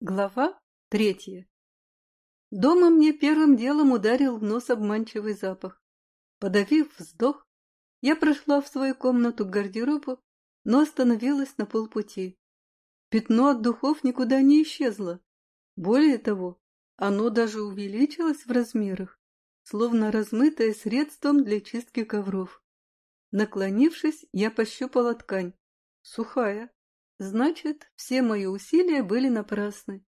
Глава третья. Дома мне первым делом ударил в нос обманчивый запах. Подавив вздох, я прошла в свою комнату к гардеробу, но остановилась на полпути. Пятно от духов никуда не исчезло. Более того, оно даже увеличилось в размерах, словно размытое средством для чистки ковров. Наклонившись, я пощупала ткань. Сухая. Значит, все мои усилия были напрасны.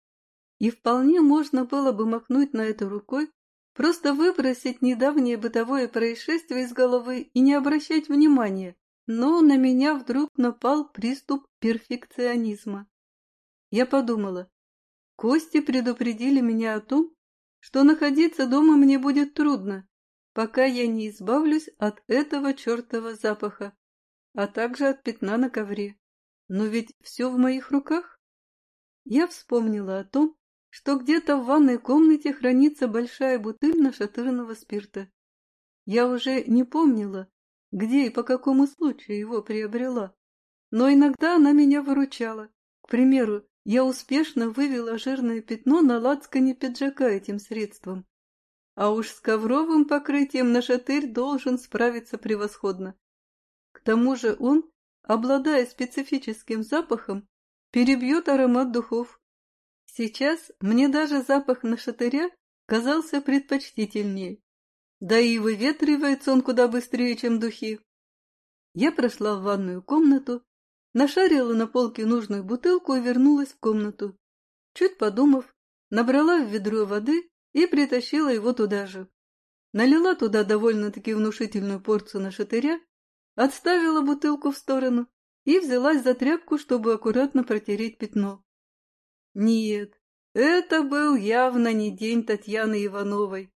И вполне можно было бы махнуть на это рукой, просто выбросить недавнее бытовое происшествие из головы и не обращать внимания. Но на меня вдруг напал приступ перфекционизма. Я подумала, Кости предупредили меня о том, что находиться дома мне будет трудно, пока я не избавлюсь от этого чертова запаха, а также от пятна на ковре. Но ведь все в моих руках. Я вспомнила о том, что где-то в ванной комнате хранится большая бутыль нашатырного спирта. Я уже не помнила, где и по какому случаю его приобрела, но иногда она меня выручала. К примеру, я успешно вывела жирное пятно на лацкане пиджака этим средством. А уж с ковровым покрытием нашатырь должен справиться превосходно. К тому же он обладая специфическим запахом, перебьет аромат духов. Сейчас мне даже запах нашатыря казался предпочтительнее. Да и выветривается он куда быстрее, чем духи. Я прошла в ванную комнату, нашарила на полке нужную бутылку и вернулась в комнату. Чуть подумав, набрала в ведро воды и притащила его туда же. Налила туда довольно-таки внушительную порцию нашатыря отставила бутылку в сторону и взялась за тряпку, чтобы аккуратно протереть пятно. Нет, это был явно не день Татьяны Ивановой.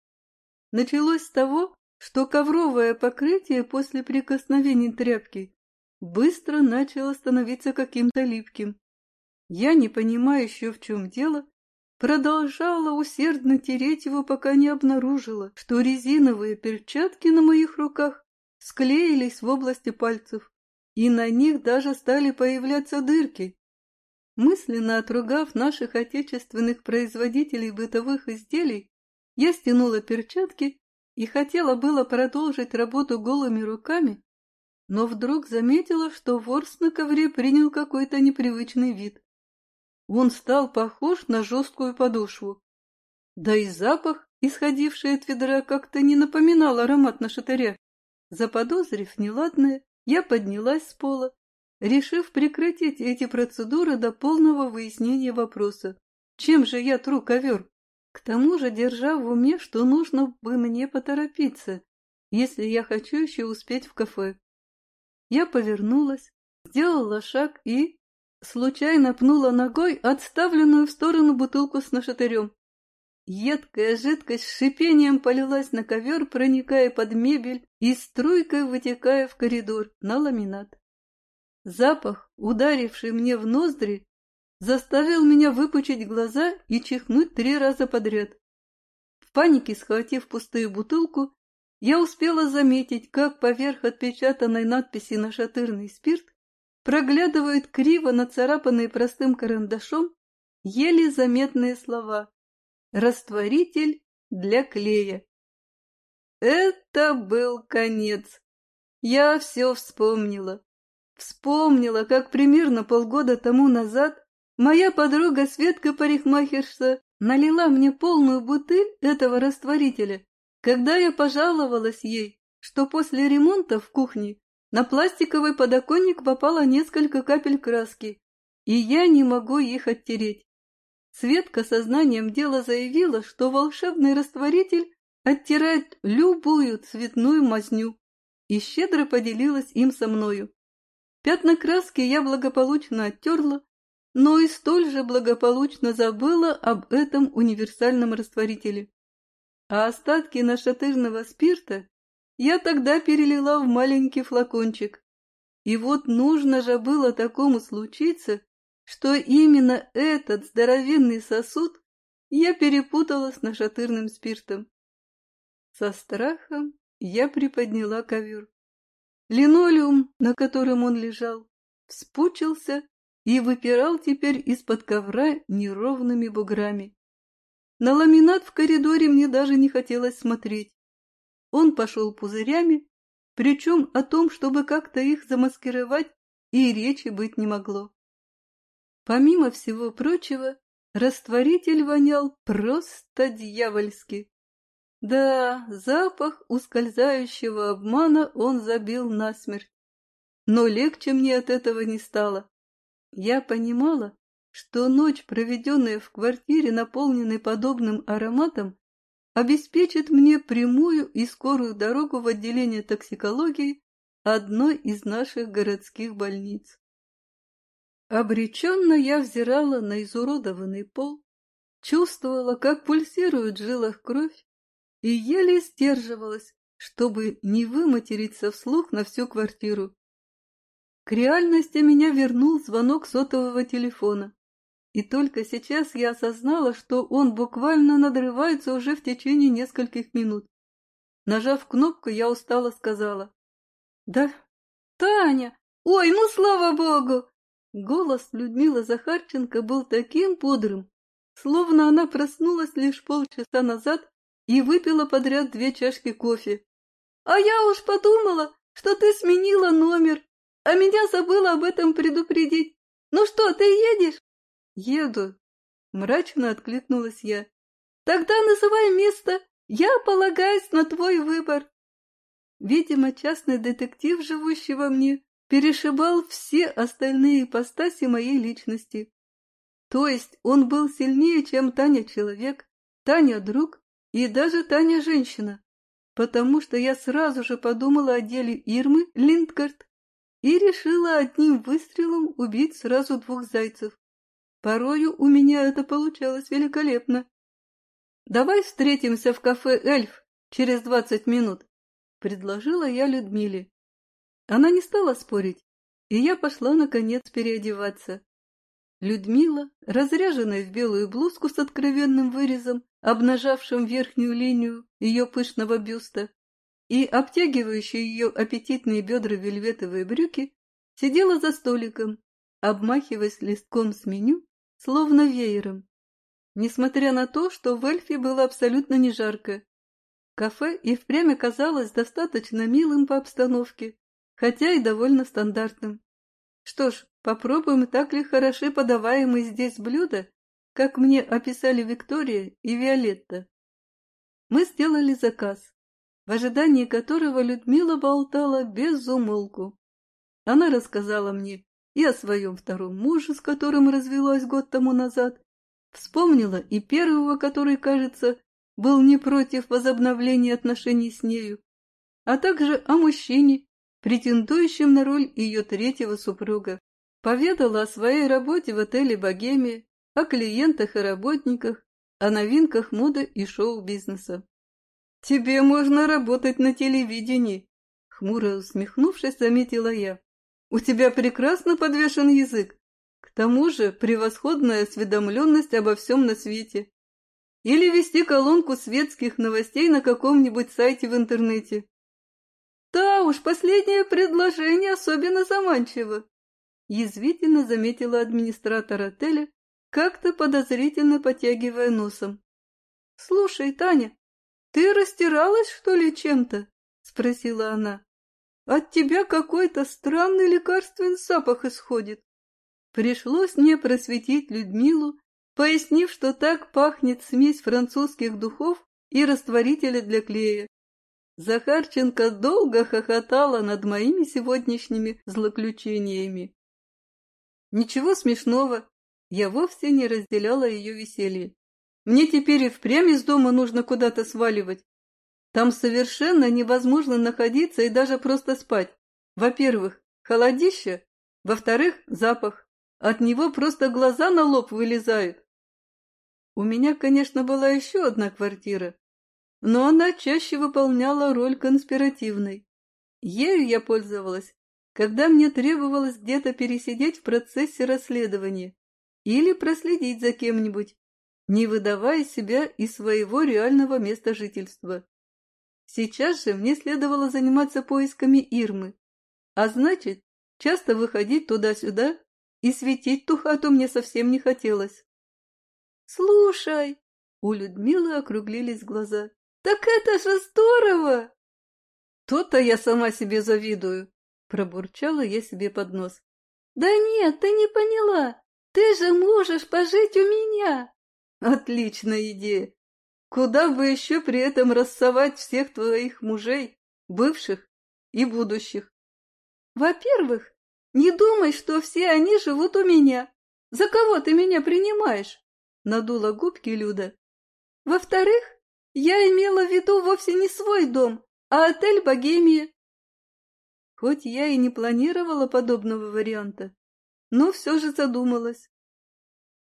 Началось с того, что ковровое покрытие после прикосновений тряпки быстро начало становиться каким-то липким. Я, не понимая еще в чем дело, продолжала усердно тереть его, пока не обнаружила, что резиновые перчатки на моих руках склеились в области пальцев, и на них даже стали появляться дырки. Мысленно отругав наших отечественных производителей бытовых изделий, я стянула перчатки и хотела было продолжить работу голыми руками, но вдруг заметила, что ворс на ковре принял какой-то непривычный вид. Он стал похож на жесткую подошву. Да и запах, исходивший от ведра, как-то не напоминал аромат на шатыря. Заподозрив неладное, я поднялась с пола, решив прекратить эти процедуры до полного выяснения вопроса. Чем же я тру ковер? К тому же, держа в уме, что нужно бы мне поторопиться, если я хочу еще успеть в кафе. Я повернулась, сделала шаг и, случайно пнула ногой отставленную в сторону бутылку с нашатырем. Едкая жидкость с шипением полилась на ковер, проникая под мебель и струйкой вытекая в коридор на ламинат. Запах, ударивший мне в ноздри, заставил меня выпучить глаза и чихнуть три раза подряд. В панике, схватив пустую бутылку, я успела заметить, как поверх отпечатанной надписи на шатырный спирт проглядывают криво нацарапанные простым карандашом еле заметные слова Растворитель для клея. Это был конец. Я все вспомнила. Вспомнила, как примерно полгода тому назад моя подруга Светка Парикмахерша налила мне полную бутыль этого растворителя, когда я пожаловалась ей, что после ремонта в кухне на пластиковый подоконник попало несколько капель краски, и я не могу их оттереть. Светка сознанием дела заявила, что волшебный растворитель оттирает любую цветную мазню, и щедро поделилась им со мною. Пятна краски я благополучно оттерла, но и столь же благополучно забыла об этом универсальном растворителе. А остатки нашатырного спирта я тогда перелила в маленький флакончик. И вот нужно же было такому случиться, что именно этот здоровенный сосуд я перепутала с нашатырным спиртом. Со страхом я приподняла ковер. Линолеум, на котором он лежал, вспучился и выпирал теперь из-под ковра неровными буграми. На ламинат в коридоре мне даже не хотелось смотреть. Он пошел пузырями, причем о том, чтобы как-то их замаскировать, и речи быть не могло. Помимо всего прочего, растворитель вонял просто дьявольски. Да, запах ускользающего обмана он забил насмерть. Но легче мне от этого не стало. Я понимала, что ночь, проведенная в квартире, наполненной подобным ароматом, обеспечит мне прямую и скорую дорогу в отделение токсикологии одной из наших городских больниц. Обреченно я взирала на изуродованный пол, чувствовала, как пульсирует в жилах кровь, и еле сдерживалась, чтобы не выматериться вслух на всю квартиру. К реальности меня вернул звонок сотового телефона. И только сейчас я осознала, что он буквально надрывается уже в течение нескольких минут. Нажав кнопку, я устало сказала. «Да, Таня! Ой, ну слава богу!» Голос Людмилы Захарченко был таким бодрым, словно она проснулась лишь полчаса назад и выпила подряд две чашки кофе. «А я уж подумала, что ты сменила номер, а меня забыла об этом предупредить. Ну что, ты едешь?» «Еду», — мрачно откликнулась я. «Тогда называй место, я полагаюсь на твой выбор». Видимо, частный детектив, живущий во мне, перешибал все остальные ипостаси моей личности. То есть он был сильнее, чем Таня человек, Таня друг и даже Таня женщина, потому что я сразу же подумала о деле Ирмы Линдгард и решила одним выстрелом убить сразу двух зайцев. Порою у меня это получалось великолепно. «Давай встретимся в кафе «Эльф» через двадцать минут», — предложила я Людмиле. Она не стала спорить, и я пошла, наконец, переодеваться. Людмила, разряженная в белую блузку с откровенным вырезом, обнажавшим верхнюю линию ее пышного бюста, и обтягивающие ее аппетитные бедра вельветовые брюки, сидела за столиком, обмахиваясь листком с меню словно веером. Несмотря на то, что в Эльфе было абсолютно не жарко. Кафе и впрямь оказалось достаточно милым по обстановке, хотя и довольно стандартным. Что ж, попробуем, так ли хороши подаваемые здесь блюда, как мне описали Виктория и Виолетта. Мы сделали заказ, в ожидании которого Людмила болтала без умолку. Она рассказала мне, и о своем втором муже, с которым развелась год тому назад. Вспомнила и первого, который, кажется, был не против возобновления отношений с нею, а также о мужчине, претендующем на роль ее третьего супруга. Поведала о своей работе в отеле «Богемия», о клиентах и работниках, о новинках моды и шоу-бизнеса. «Тебе можно работать на телевидении», — хмуро усмехнувшись, заметила я. У тебя прекрасно подвешен язык. К тому же превосходная осведомленность обо всем на свете. Или вести колонку светских новостей на каком-нибудь сайте в интернете. Да уж, последнее предложение особенно заманчиво. Язвительно заметила администратор отеля, как-то подозрительно потягивая носом. «Слушай, Таня, ты растиралась, что ли, чем-то?» — спросила она. От тебя какой-то странный лекарственный запах исходит. Пришлось мне просветить Людмилу, пояснив, что так пахнет смесь французских духов и растворителя для клея. Захарченко долго хохотала над моими сегодняшними злоключениями. Ничего смешного, я вовсе не разделяла ее веселье. Мне теперь и впрямь из дома нужно куда-то сваливать. Там совершенно невозможно находиться и даже просто спать. Во-первых, холодище, во-вторых, запах. От него просто глаза на лоб вылезают. У меня, конечно, была еще одна квартира, но она чаще выполняла роль конспиративной. Ею я пользовалась, когда мне требовалось где-то пересидеть в процессе расследования или проследить за кем-нибудь, не выдавая себя и своего реального места жительства. Сейчас же мне следовало заниматься поисками Ирмы, а значит, часто выходить туда-сюда, и светить ту хату мне совсем не хотелось. «Слушай!» — у Людмилы округлились глаза. «Так это же здорово!» «То-то я сама себе завидую!» — пробурчала я себе под нос. «Да нет, ты не поняла! Ты же можешь пожить у меня!» «Отличная идея! Куда бы еще при этом рассовать всех твоих мужей, бывших и будущих?» «Во-первых, не думай, что все они живут у меня. За кого ты меня принимаешь?» Надула губки Люда. «Во-вторых, я имела в виду вовсе не свой дом, а отель «Богемия». Хоть я и не планировала подобного варианта, но все же задумалась.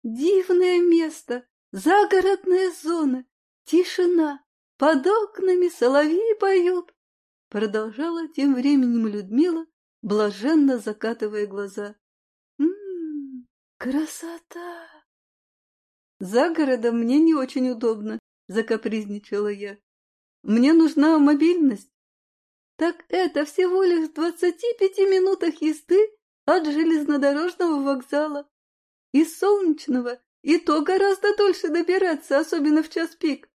Дивное место, загородная зона, тишина, под окнами соловьи поют. Продолжала тем временем Людмила, блаженно закатывая глаза. Ммм, красота! За городом мне не очень удобно, закапризничала я. Мне нужна мобильность. Так это всего лишь в двадцати пяти минутах езды от железнодорожного вокзала. Из солнечного и то гораздо дольше добираться, особенно в час пик.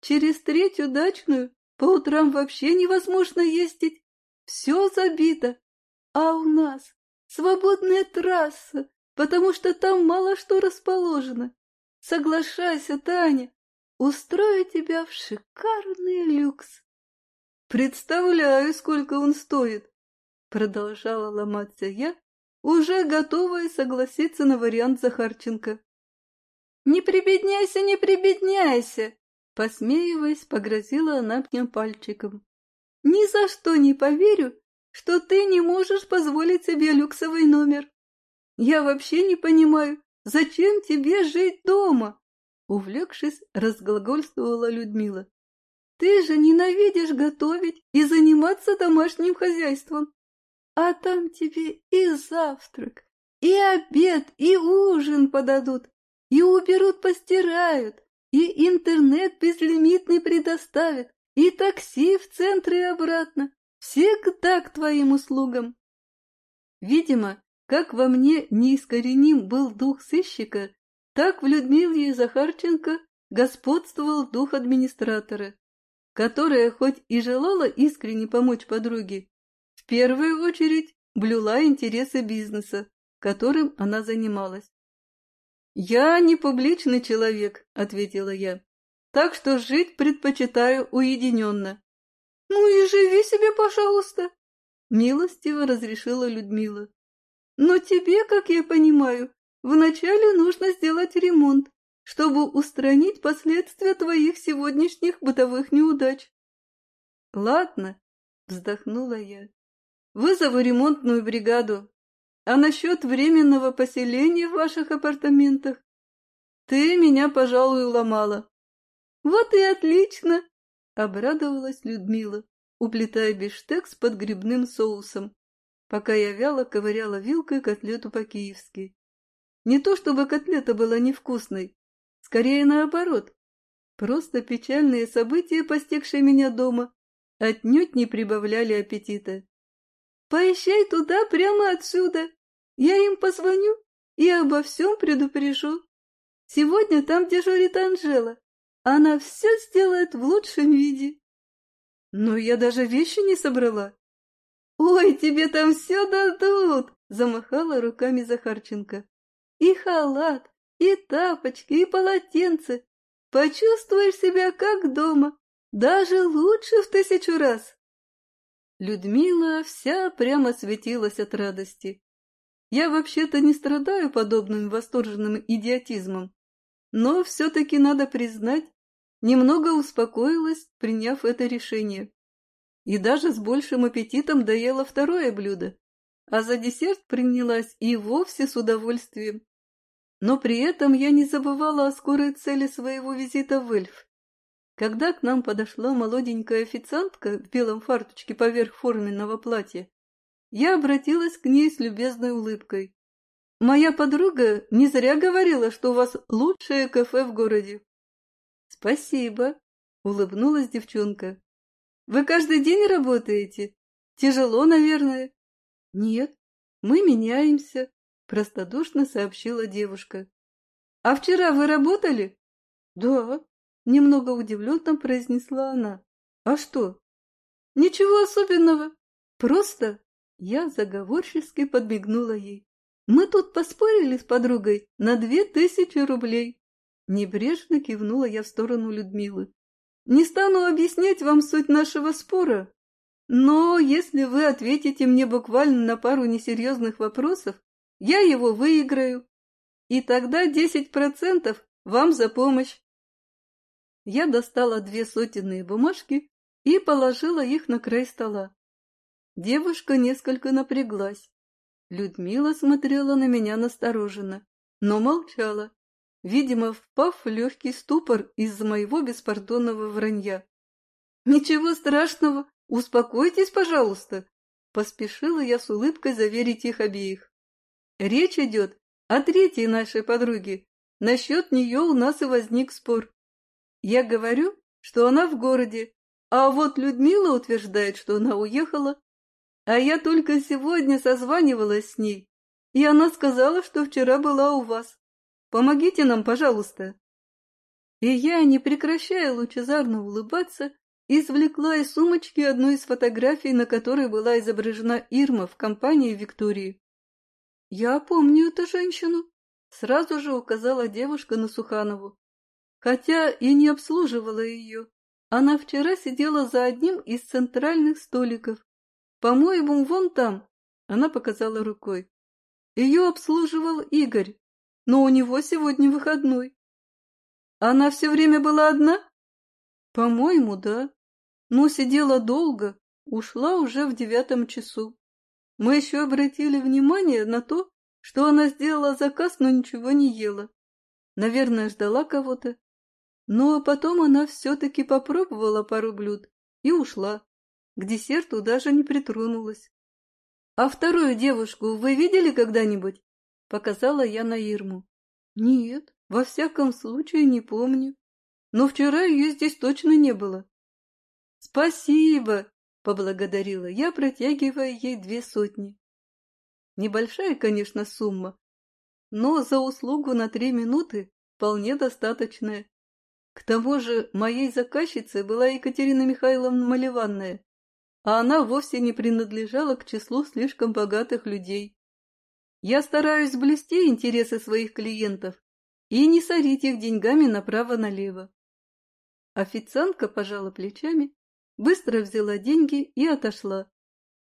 Через третью дачную по утрам вообще невозможно ездить. Все забито. А у нас свободная трасса, потому что там мало что расположено. Соглашайся, Таня, устрою тебя в шикарный люкс. Представляю, сколько он стоит, продолжала ломаться я, уже готовая согласиться на вариант Захарченко. Не прибедняйся, не прибедняйся, посмеиваясь, погрозила она мне пальчиком. Ни за что не поверю, что ты не можешь позволить себе люксовый номер. Я вообще не понимаю, зачем тебе жить дома? Увлекшись, разглагольствовала Людмила. Ты же ненавидишь готовить и заниматься домашним хозяйством. А там тебе и завтрак, и обед, и ужин подадут, и уберут, постирают, и интернет безлимитный предоставят, и такси в центр и обратно. Всегда к твоим услугам. Видимо, как во мне неискореним был дух сыщика, так в Людмиле Захарченко господствовал дух администратора которая хоть и желала искренне помочь подруге, в первую очередь блюла интересы бизнеса, которым она занималась. «Я не публичный человек», — ответила я, — «так что жить предпочитаю уединенно». «Ну и живи себе, пожалуйста», — милостиво разрешила Людмила. «Но тебе, как я понимаю, вначале нужно сделать ремонт, чтобы устранить последствия твоих сегодняшних бытовых неудач. — Ладно, — вздохнула я, — вызову ремонтную бригаду. А насчет временного поселения в ваших апартаментах? Ты меня, пожалуй, уломала. — Вот и отлично, — обрадовалась Людмила, уплетая бифштекс под грибным соусом, пока я вяло ковыряла вилкой котлету по-киевски. Не то чтобы котлета была невкусной, Скорее наоборот. Просто печальные события, постигшие меня дома, отнюдь не прибавляли аппетита. «Поезжай туда прямо отсюда. Я им позвоню и обо всем предупрежу. Сегодня там дежурит Анжела. Она все сделает в лучшем виде». «Но я даже вещи не собрала». «Ой, тебе там все дадут!» — замахала руками Захарченко. «И халат, и тапочки, и полотенце. Почувствуешь себя как дома, даже лучше в тысячу раз. Людмила вся прямо светилась от радости. Я вообще-то не страдаю подобным восторженным идиотизмом, но все-таки надо признать, немного успокоилась, приняв это решение. И даже с большим аппетитом доела второе блюдо, а за десерт принялась и вовсе с удовольствием. Но при этом я не забывала о скорой цели своего визита в Эльф. Когда к нам подошла молоденькая официантка в белом фарточке поверх форменного платья, я обратилась к ней с любезной улыбкой. «Моя подруга не зря говорила, что у вас лучшее кафе в городе». «Спасибо», — улыбнулась девчонка. «Вы каждый день работаете? Тяжело, наверное?» «Нет, мы меняемся», простодушно сообщила девушка. «А вчера вы работали?» «Да», — немного удивленно произнесла она. «А что?» «Ничего особенного. Просто...» Я заговорчески подмигнула ей. «Мы тут поспорили с подругой на две тысячи рублей». Небрежно кивнула я в сторону Людмилы. «Не стану объяснять вам суть нашего спора, но если вы ответите мне буквально на пару несерьезных вопросов, я его выиграю. И тогда десять процентов вам за помощь. Я достала две сотенные бумажки и положила их на край стола. Девушка несколько напряглась. Людмила смотрела на меня настороженно, но молчала, видимо, впав в легкий ступор из-за моего беспардонного вранья. «Ничего страшного, успокойтесь, пожалуйста!» Поспешила я с улыбкой заверить их обеих. Речь идет о третьей нашей подруге. Насчет нее у нас и возник спор. Я говорю, что она в городе, а вот Людмила утверждает, что она уехала. А я только сегодня созванивалась с ней, и она сказала, что вчера была у вас. Помогите нам, пожалуйста. И я, не прекращая лучезарно улыбаться, извлекла из сумочки одну из фотографий, на которой была изображена Ирма в компании Виктории. «Я помню эту женщину», — сразу же указала девушка на Суханову. Хотя и не обслуживала ее. Она вчера сидела за одним из центральных столиков. По-моему, вон там, — она показала рукой. Ее обслуживал Игорь, но у него сегодня выходной. Она все время была одна? По-моему, да. Но сидела долго, ушла уже в девятом часу. Мы еще обратили внимание на то, что она сделала заказ, но ничего не ела. Наверное, ждала кого-то. Но потом она все-таки попробовала пару блюд и ушла. К десерту даже не притронулась. — А вторую девушку вы видели когда-нибудь? — показала я на Ирму. — Нет, во всяком случае не помню. Но вчера ее здесь точно не было. — Спасибо! — поблагодарила я, протягивая ей две сотни. Небольшая, конечно, сумма, но за услугу на три минуты вполне достаточная. К тому же моей заказчицей была Екатерина Михайловна Маливанная, а она вовсе не принадлежала к числу слишком богатых людей. Я стараюсь блюсти интересы своих клиентов и не сорить их деньгами направо-налево. Официантка пожала плечами быстро взяла деньги и отошла.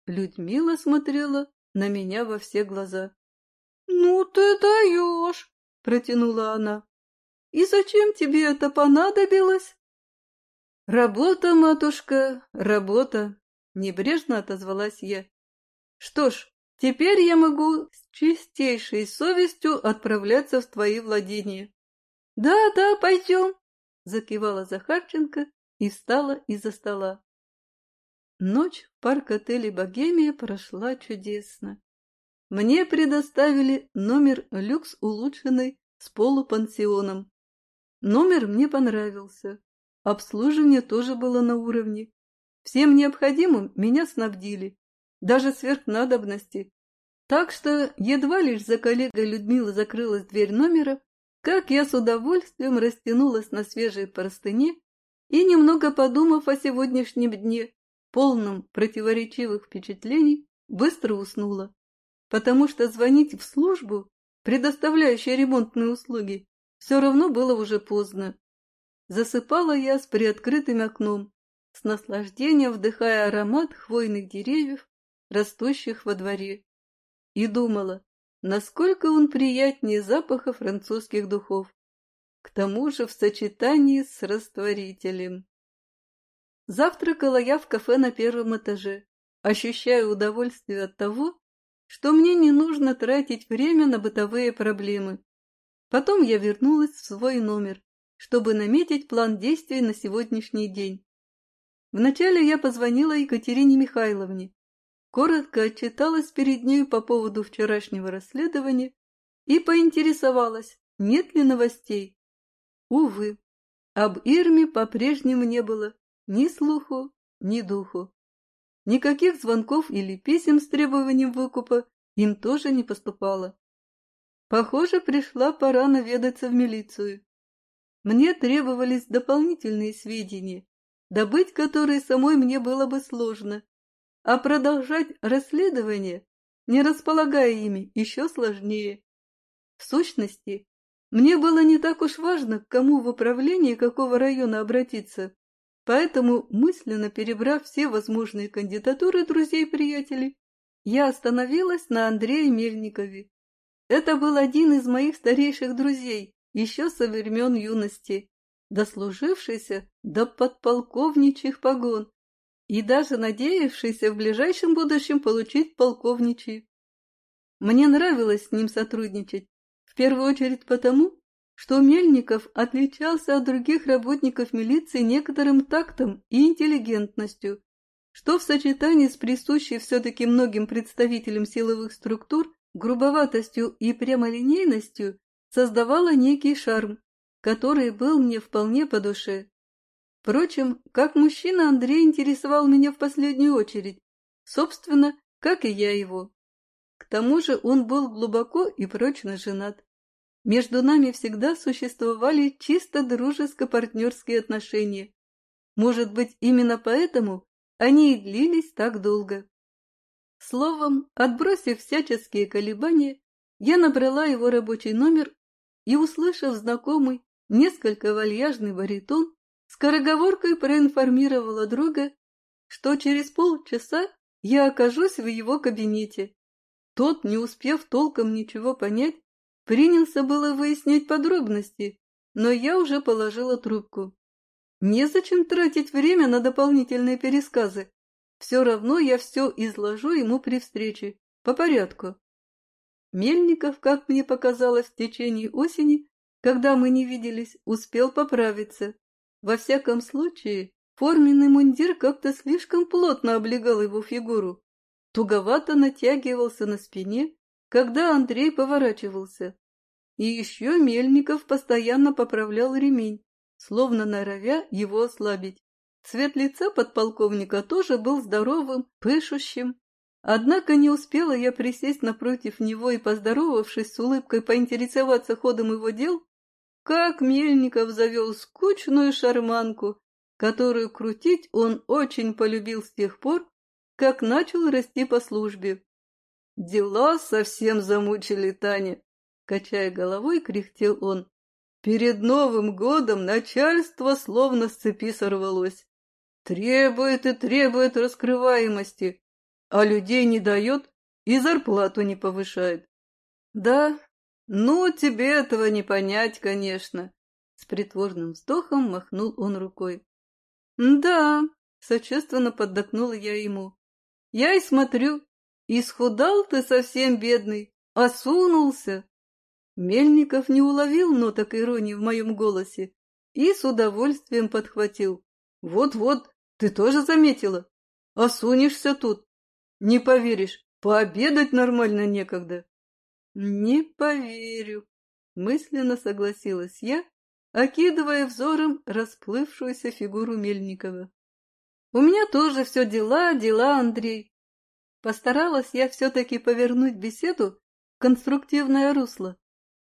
Людмила смотрела на меня во все глаза. — Ну ты даешь! — протянула она. — И зачем тебе это понадобилось? — Работа, матушка, работа, — небрежно отозвалась я. — Что ж, теперь я могу с чистейшей совестью отправляться в твои владения. — Да, да, пойдем, — закивала Захарченко и встала из-за стола. Ночь в парк-отеле «Богемия» прошла чудесно. Мне предоставили номер люкс улучшенный с полупансионом. Номер мне понравился. Обслуживание тоже было на уровне. Всем необходимым меня снабдили, даже сверх надобности. Так что едва лишь за коллегой Людмила закрылась дверь номера, как я с удовольствием растянулась на свежей простыне и, немного подумав о сегодняшнем дне, полном противоречивых впечатлений, быстро уснула, потому что звонить в службу, предоставляющую ремонтные услуги, все равно было уже поздно. Засыпала я с приоткрытым окном, с наслаждением вдыхая аромат хвойных деревьев, растущих во дворе, и думала, насколько он приятнее запаха французских духов к тому же в сочетании с растворителем. Завтракала я в кафе на первом этаже, ощущая удовольствие от того, что мне не нужно тратить время на бытовые проблемы. Потом я вернулась в свой номер, чтобы наметить план действий на сегодняшний день. Вначале я позвонила Екатерине Михайловне, коротко отчиталась перед ней по поводу вчерашнего расследования и поинтересовалась, нет ли новостей. Увы, об Ирме по-прежнему не было ни слуху, ни духу. Никаких звонков или писем с требованием выкупа им тоже не поступало. Похоже, пришла пора наведаться в милицию. Мне требовались дополнительные сведения, добыть которые самой мне было бы сложно, а продолжать расследование, не располагая ими, еще сложнее. В сущности, мне было не так уж важно, к кому в управлении какого района обратиться, поэтому, мысленно перебрав все возможные кандидатуры друзей и приятелей, я остановилась на Андрее Мельникове. Это был один из моих старейших друзей, еще со времен юности, дослужившийся до подполковничьих погон и даже надеявшийся в ближайшем будущем получить полковничий. Мне нравилось с ним сотрудничать, в первую очередь потому, что Мельников отличался от других работников милиции некоторым тактом и интеллигентностью, что в сочетании с присущей все-таки многим представителям силовых структур грубоватостью и прямолинейностью создавало некий шарм, который был мне вполне по душе. Впрочем, как мужчина Андрей интересовал меня в последнюю очередь, собственно, как и я его. К тому же он был глубоко и прочно женат. Между нами всегда существовали чисто дружеско-партнерские отношения. Может быть, именно поэтому они и длились так долго. Словом, отбросив всяческие колебания, я набрала его рабочий номер и, услышав знакомый, несколько вальяжный баритон, скороговоркой проинформировала друга, что через полчаса я окажусь в его кабинете. Тот, не успев толком ничего понять, принялся было выяснять подробности, но я уже положила трубку. Незачем тратить время на дополнительные пересказы. Все равно я все изложу ему при встрече, по порядку. Мельников, как мне показалось в течение осени, когда мы не виделись, успел поправиться. Во всяком случае, форменный мундир как-то слишком плотно облегал его фигуру. Туговато натягивался на спине, когда Андрей поворачивался. И еще Мельников постоянно поправлял ремень, словно норовя его ослабить. Цвет лица подполковника тоже был здоровым, пышущим. Однако не успела я присесть напротив него и, поздоровавшись с улыбкой, поинтересоваться ходом его дел, как Мельников завел скучную шарманку, которую крутить он очень полюбил с тех пор, как начал расти по службе. «Дела совсем замучили Таня», — качая головой, кряхтел он. «Перед Новым годом начальство словно с цепи сорвалось. Требует и требует раскрываемости, а людей не дает и зарплату не повышает. Да, ну тебе этого не понять, конечно. С притворным вздохом махнул он рукой. Да, сочувственно поддакнула я ему. Я и смотрю, исхудал ты совсем бедный, осунулся. Мельников не уловил ноток иронии в моем голосе и с удовольствием подхватил. Вот-вот, ты тоже заметила? Осунешься тут. Не поверишь, пообедать нормально некогда. Не поверю, мысленно согласилась я, окидывая взором расплывшуюся фигуру Мельникова. У меня тоже все дела, дела, Андрей. Постаралась я все-таки повернуть беседу в конструктивное русло,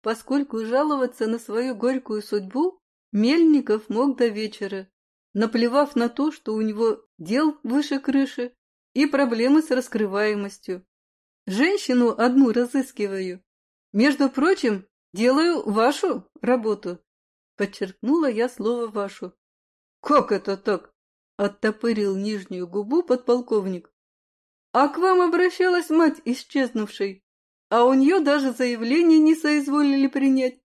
поскольку жаловаться на свою горькую судьбу Мельников мог до вечера, наплевав на то, что у него дел выше крыши и проблемы с раскрываемостью. Женщину одну разыскиваю. Между прочим, делаю вашу работу. Подчеркнула я слово «вашу». «Как это так?» — оттопырил нижнюю губу подполковник. «А к вам обращалась мать исчезнувшей, а у нее даже заявление не соизволили принять.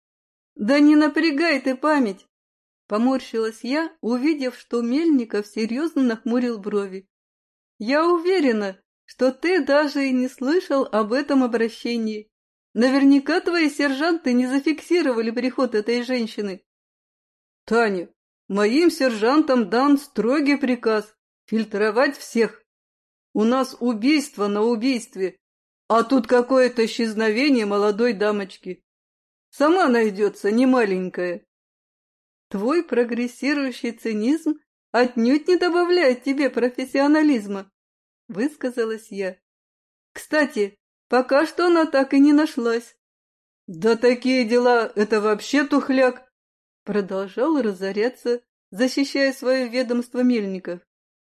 Да не напрягай ты память, Поморщилась я, увидев, что Мельников серьезно нахмурил брови. «Я уверена, что ты даже и не слышал об этом обращении. Наверняка твои сержанты не зафиксировали приход этой женщины». «Таня, моим сержантам дан строгий приказ фильтровать всех. У нас убийство на убийстве, а тут какое-то исчезновение молодой дамочки. Сама найдется, не маленькая. Твой прогрессирующий цинизм отнюдь не добавляет тебе профессионализма, высказалась я. Кстати, пока что она так и не нашлась. Да такие дела — это вообще тухляк! Продолжал разоряться, защищая свое ведомство Мельников.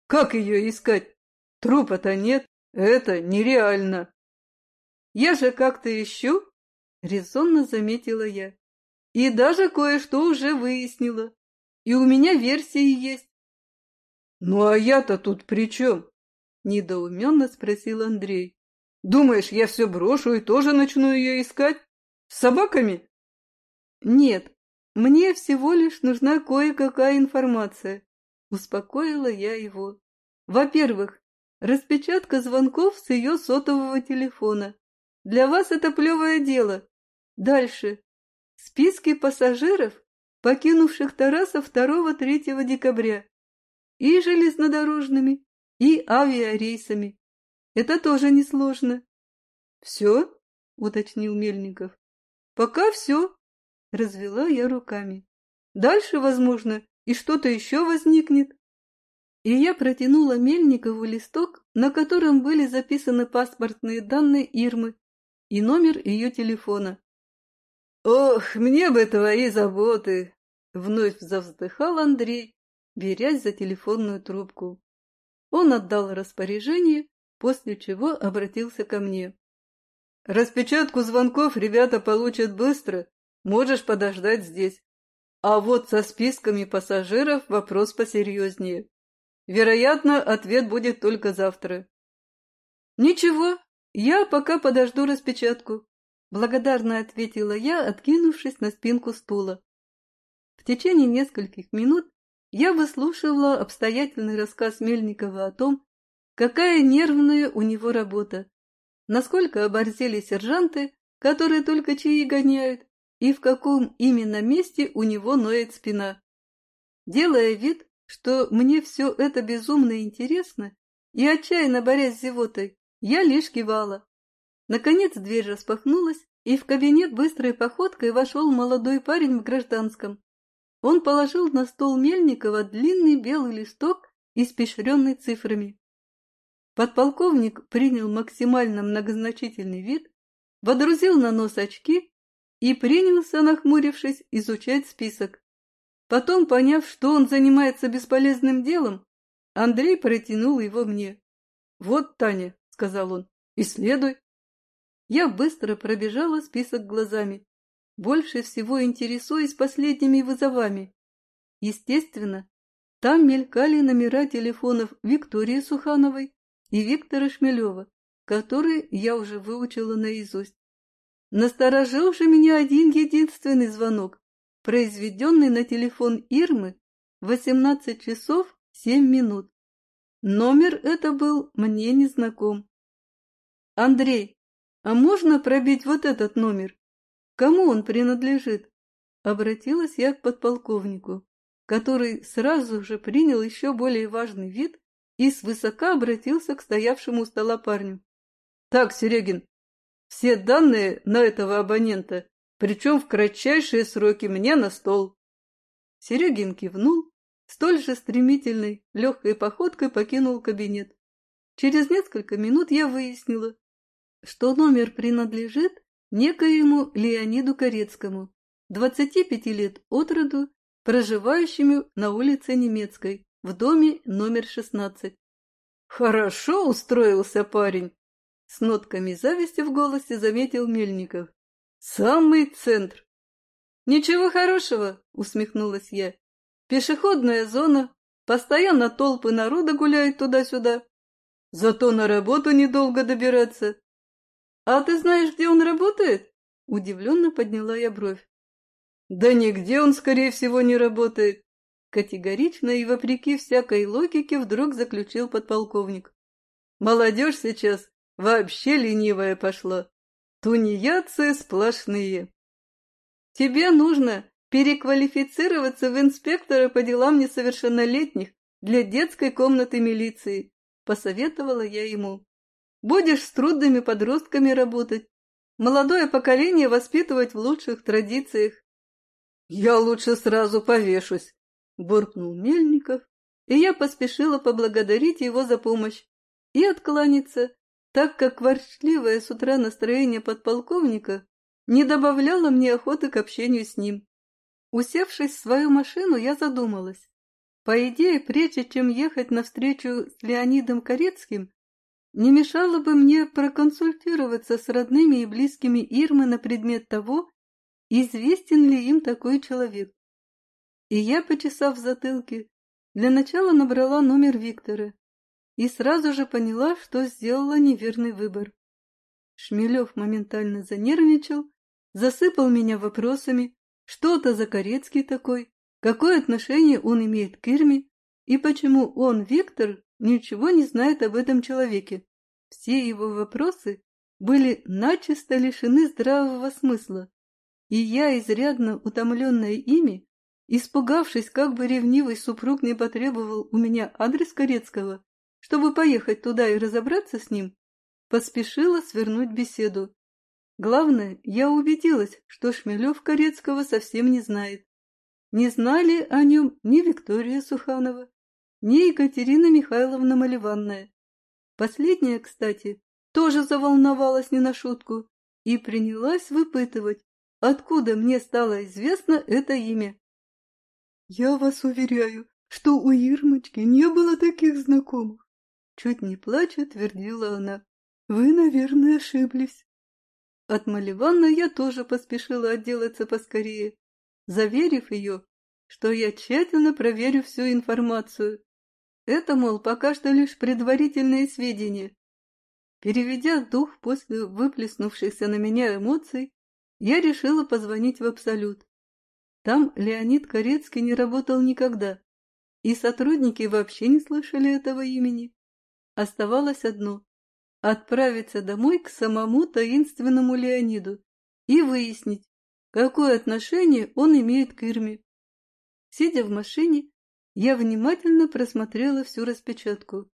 Как ее искать? Трупа-то нет, это нереально. Я же как-то ищу, резонно заметила я. И даже кое-что уже выяснила. И у меня версии есть. Ну а я-то тут при чем? Недоуменно спросил Андрей. Думаешь, я все брошу и тоже начну ее искать? С собаками? Нет, мне всего лишь нужна кое-какая информация. Успокоила я его. Во-первых, распечатка звонков с ее сотового телефона. Для вас это плевое дело. Дальше. Списки пассажиров, покинувших Тарасов 2-3 декабря. И железнодорожными, и авиарейсами. Это тоже несложно. Все? уточнил Мельников. Пока все. Развела я руками. Дальше, возможно, и что-то еще возникнет. И я протянула Мельникову листок, на котором были записаны паспортные данные Ирмы и номер ее телефона. «Ох, мне бы твои заботы!» — вновь завздыхал Андрей, берясь за телефонную трубку. Он отдал распоряжение, после чего обратился ко мне. «Распечатку звонков ребята получат быстро, можешь подождать здесь. А вот со списками пассажиров вопрос посерьезнее. Вероятно, ответ будет только завтра. Ничего, я пока подожду распечатку, благодарно ответила я, откинувшись на спинку стула. В течение нескольких минут я выслушивала обстоятельный рассказ Мельникова о том, какая нервная у него работа, насколько оборзели сержанты, которые только чаи гоняют, и в каком именно месте у него ноет спина. Делая вид, что мне все это безумно интересно, и отчаянно борясь с зевотой, я лишь кивала. Наконец дверь распахнулась, и в кабинет быстрой походкой вошел молодой парень в гражданском. Он положил на стол Мельникова длинный белый листок, испещренный цифрами. Подполковник принял максимально многозначительный вид, водрузил на нос очки и принялся, нахмурившись, изучать список. Потом, поняв, что он занимается бесполезным делом, Андрей протянул его мне. «Вот, Таня», — сказал он, — «исследуй». Я быстро пробежала список глазами, больше всего интересуясь последними вызовами. Естественно, там мелькали номера телефонов Виктории Сухановой и Виктора Шмелева, которые я уже выучила наизусть. Насторожил же меня один единственный звонок, произведенный на телефон Ирмы в 18 часов 7 минут. Номер это был мне незнаком. «Андрей, а можно пробить вот этот номер? Кому он принадлежит?» Обратилась я к подполковнику, который сразу же принял еще более важный вид и свысока обратился к стоявшему у стола парню. «Так, Серегин, все данные на этого абонента, причем в кратчайшие сроки, мне на стол. Серегин кивнул, столь же стремительной, легкой походкой покинул кабинет. Через несколько минут я выяснила, что номер принадлежит некоему Леониду Корецкому, 25 лет от роду, проживающему на улице Немецкой, в доме номер 16. Хорошо устроился парень, с нотками зависти в голосе заметил Мельников. Самый центр. Ничего хорошего, усмехнулась я. Пешеходная зона, постоянно толпы народа гуляют туда-сюда. Зато на работу недолго добираться. А ты знаешь, где он работает? Удивленно подняла я бровь. Да нигде он, скорее всего, не работает. Категорично и вопреки всякой логике вдруг заключил подполковник. Молодежь сейчас Вообще ленивая пошла. Тунеядцы сплошные. Тебе нужно переквалифицироваться в инспектора по делам несовершеннолетних для детской комнаты милиции, посоветовала я ему. Будешь с трудными подростками работать, молодое поколение воспитывать в лучших традициях. Я лучше сразу повешусь, буркнул Мельников, и я поспешила поблагодарить его за помощь и откланяться, так как ворчливое с утра настроение подполковника не добавляло мне охоты к общению с ним. Усевшись в свою машину, я задумалась. По идее, прежде чем ехать навстречу с Леонидом Корецким, не мешало бы мне проконсультироваться с родными и близкими Ирмы на предмет того, известен ли им такой человек. И я, почесав в затылке, для начала набрала номер Виктора и сразу же поняла, что сделала неверный выбор. Шмелев моментально занервничал, засыпал меня вопросами, что это за Корецкий такой, какое отношение он имеет к Ирме и почему он, Виктор, ничего не знает об этом человеке. Все его вопросы были начисто лишены здравого смысла, и я, изрядно утомленная ими, испугавшись, как бы ревнивый супруг не потребовал у меня адрес Корецкого, чтобы поехать туда и разобраться с ним, поспешила свернуть беседу. Главное, я убедилась, что Шмелев Корецкого совсем не знает. Не знали о нем ни Виктория Суханова, ни Екатерина Михайловна Маливанная. Последняя, кстати, тоже заволновалась не на шутку и принялась выпытывать, откуда мне стало известно это имя. «Я вас уверяю, что у Ирмочки не было таких знакомых!» Чуть не плача, твердила она. «Вы, наверное, ошиблись». От Маливанна я тоже поспешила отделаться поскорее, заверив ее, что я тщательно проверю всю информацию. Это, мол, пока что лишь предварительные сведения. Переведя дух после выплеснувшихся на меня эмоций, я решила позвонить в Абсолют. Там Леонид Корецкий не работал никогда, и сотрудники вообще не слышали этого имени. Оставалось одно — отправиться домой к самому таинственному Леониду и выяснить, какое отношение он имеет к Ирме. Сидя в машине, я внимательно просмотрела всю распечатку.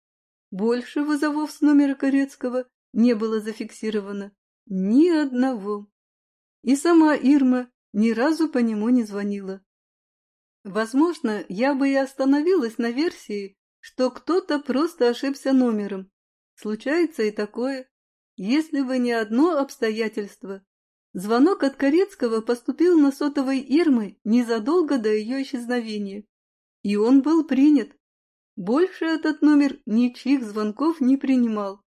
Больше вызовов с номера Корецкого не было зафиксировано. Ни одного. И сама Ирма ни разу по нему не звонила. Возможно, я бы и остановилась на версии, что кто-то просто ошибся номером. Случается и такое, если бы не одно обстоятельство. Звонок от Корецкого поступил на сотовой Ирмы незадолго до ее исчезновения, и он был принят. Больше этот номер ничьих звонков не принимал.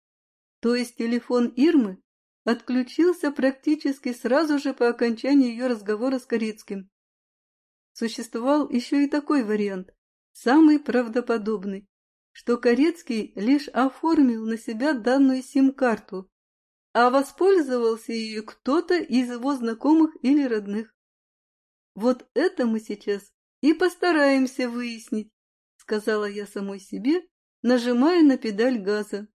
То есть телефон Ирмы отключился практически сразу же по окончании ее разговора с Корецким. Существовал еще и такой вариант, самый правдоподобный, что Корецкий лишь оформил на себя данную сим-карту, а воспользовался ею кто-то из его знакомых или родных. Вот это мы сейчас и постараемся выяснить, сказала я самой себе, нажимая на педаль газа.